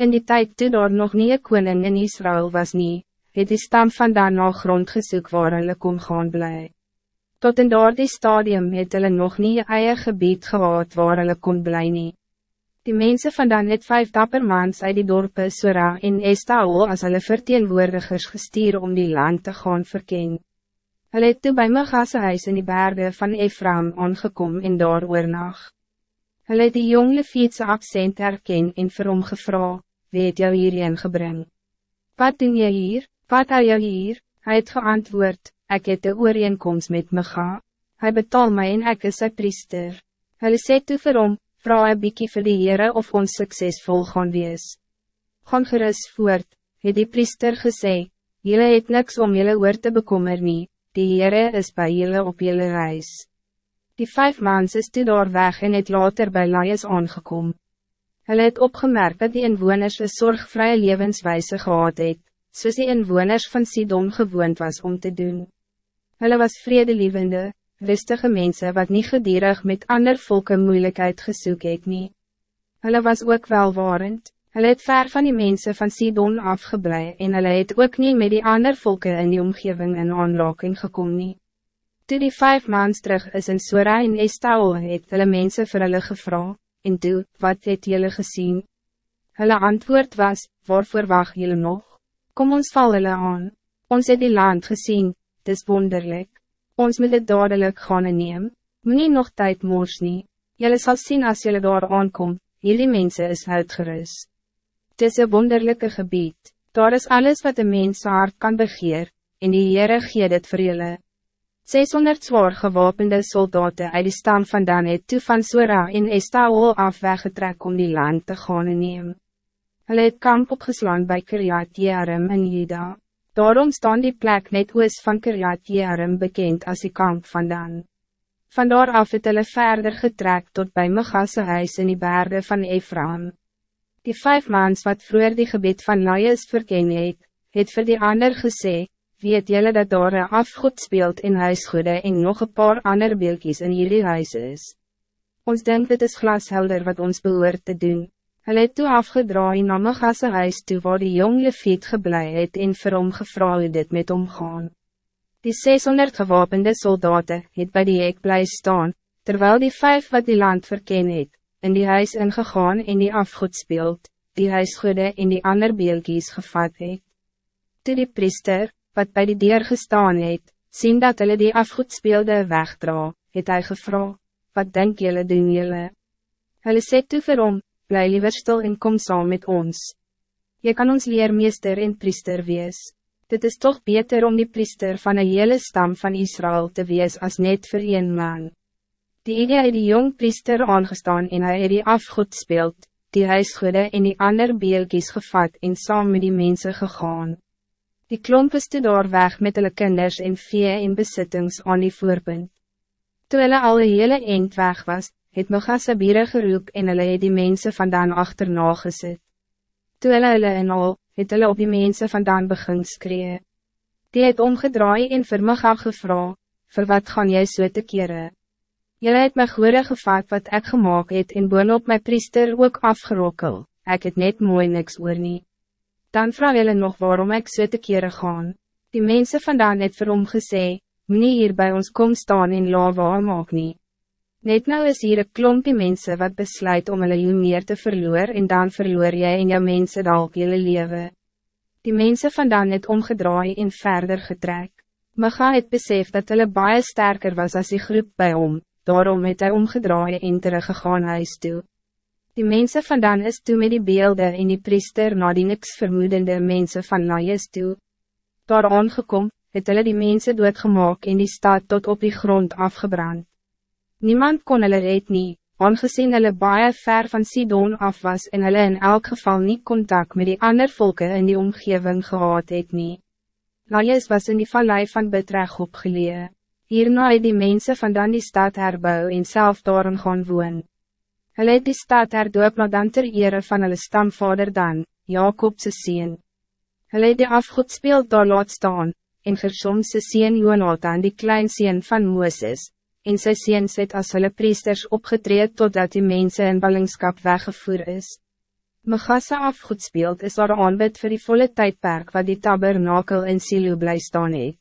In die tijd toe daar nog nie een koning in Israël was nie, het die stam van daar na grond gesoek waar hulle kon gaan bly. Tot in die stadium het hulle nog nie een eie gebied gehad waar hulle kon bly nie. Die mensen van dan het vijf dapper maans uit die dorpe Sora en Estaol as hulle verteenwoordigers gestuur om die land te gaan verken. Hulle het toe by Megase huis in die bergen van Ephraim aangekom en daar oornag. Hulle het die jong Levietse accent herken en vir hom gevra, wie het jou hierheen gebring? Wat doen jy hier? Wat hou jy hier? Hy het geantwoord, ek het de ooreenkomst met my ga. Hy betaal my en ek is sy priester. Hulle sê toe vir hom, vraag een bykie vir die Heere of ons succesvol gaan wees. Gaan gerus voort, het die priester gesê, Jylle het niks om jylle oor te bekommer nie, die Heere is bij jylle op jylle reis. Die vijf maans is toe daar weg en het later bij Laies aangekom. Hulle het opgemerkt dat die inwoners een zorgvrije levenswijze gehad het, soos die inwoners van Sidon gewoond was om te doen. Hulle was vredelievende, rustige mensen wat niet gedierig met ander volke moeilijkheid gesoek het nie. Hulle was ook welwarend, hulle het ver van die mensen van Sidon afgeblij en hulle het ook niet met die ander volke in die omgeving in aanraking gekom nie. Toe die vijf maand terug is in Sora en Estaol het hulle mense vir hulle gevra, en toe, wat het julle gezien? Hulle antwoord was, waarvoor wacht julle nog? Kom ons val hulle aan, ons het die land gezien, het is wonderlijk. Ons moet het dadelijk gaan neem, nie nog tijd moors nie, julle sal zien als julle daar aankom, jullie mensen is uitgerust. Het is een wonderlijke gebied, daar is alles wat een mens hart kan begeer, en die Heere gee dit vir julle. 600 zwaar gewapende soldaten uit die stam van Dan het toe van Sora en Estaol af weggetrek om die land te gaan neem. Hulle het kamp opgeslaan bij Kiryat Jearim in Juda. Daarom staan die plek net oos van Kiryat Jearim bekend als die kamp van Dan. Vandaar af het hulle verder getrek tot bij Megasse huis in die bergen van Ephraim. Die vijf maans wat vroeger die gebied van Laies verken het, het vir die ander gesê, weet jullie dat daar een afgod speelt in huisgoede en nog een paar andere beeldjes in jullie huis is. Ons denkt dit is glashelder wat ons behoort te doen. Hij het toe afgedraai na my gasse huis toe waar die jong leviet geblei het en vir hom gevra dit met omgaan. Die 600 gewapende soldaten het bij die hek blij staan, terwijl die vijf wat die land verken het, in die huis ingegaan en die afgod speelt, die huisgoede en die ander beeldjes gevat het. Toe die priester, wat bij die deur gestaan het, sien dat hulle die afgoedspeelde wegdra, het hy gevra, wat denk julle doen julle? Hulle sê toe vir hom, bly liever stil en kom saam met ons. Je kan ons leermeester en priester wees. Dit is toch beter om die priester van een hele stam van Israël te wees als net voor een man. Die idee het die jong priester aangestaan en hy het die afgoed speelt, die huisgoede en die ander beelkies gevat en saam met die mensen gegaan. Die klomp is toe daar weg met hulle kinders en vee en besittings aan die voorpunt. Toe hulle al hele eind weg was, het Mogasabire geroep en hulle het die mense vandaan achterna gesit. Toe hulle hulle in al, het hulle op die mense vandaan begin skree. Die het omgedraai en vir Moga gevra, vir wat gaan jy so te kere? Julle het my goede gevat wat ik gemaakt het en boonop my priester ook afgerokkel, ik het net mooi niks oor nie dan vraag jullie nog waarom ik so te kere gaan. Die mensen vandaan het vir hom gesê, nie hier bij ons kom staan en la waar maak nie. Net nou is hier een klompie mensen wat besluit om hulle jou meer te verloor en dan verloor jij in jou mensen dalk jylle lewe. Die mensen vandaan het omgedraai en verder getrek. Maga het besef dat hulle baie sterker was als die groep bij hom, daarom het hy omgedraai en teruggegaan huis toe. Die mensen vandaan is toe met die beelden in die priester na die niks vermoedende mensen van Laïs toe. Daar aangekom, het hulle die mensen doodgemaak en die stad tot op die grond afgebrand. Niemand kon hulle red nie, aangezien hulle baie ver van Sidon af was en hulle in elk geval niet contact met die ander volken in die omgeving gehad het nie. Laïs was in die vallei van Betreg opgelee. Hierna het die mensen vandaan die stad herbou en self daarin gaan woon. Hulle het die stad herdoop na dan ter ere van hulle stamvader dan, Jacobse sien. Hulle het die afgoedspeeld daar laat staan, en Gersomse sien Jonathan die klein sien van Mooses, en sy sien het as hulle priesters opgetreed totdat die mensen in ballingskap weggevoer is. Megassa afgoedspeeld is haar aanbid voor die volle tijdperk wat die tabernakel in Silo bly staan het.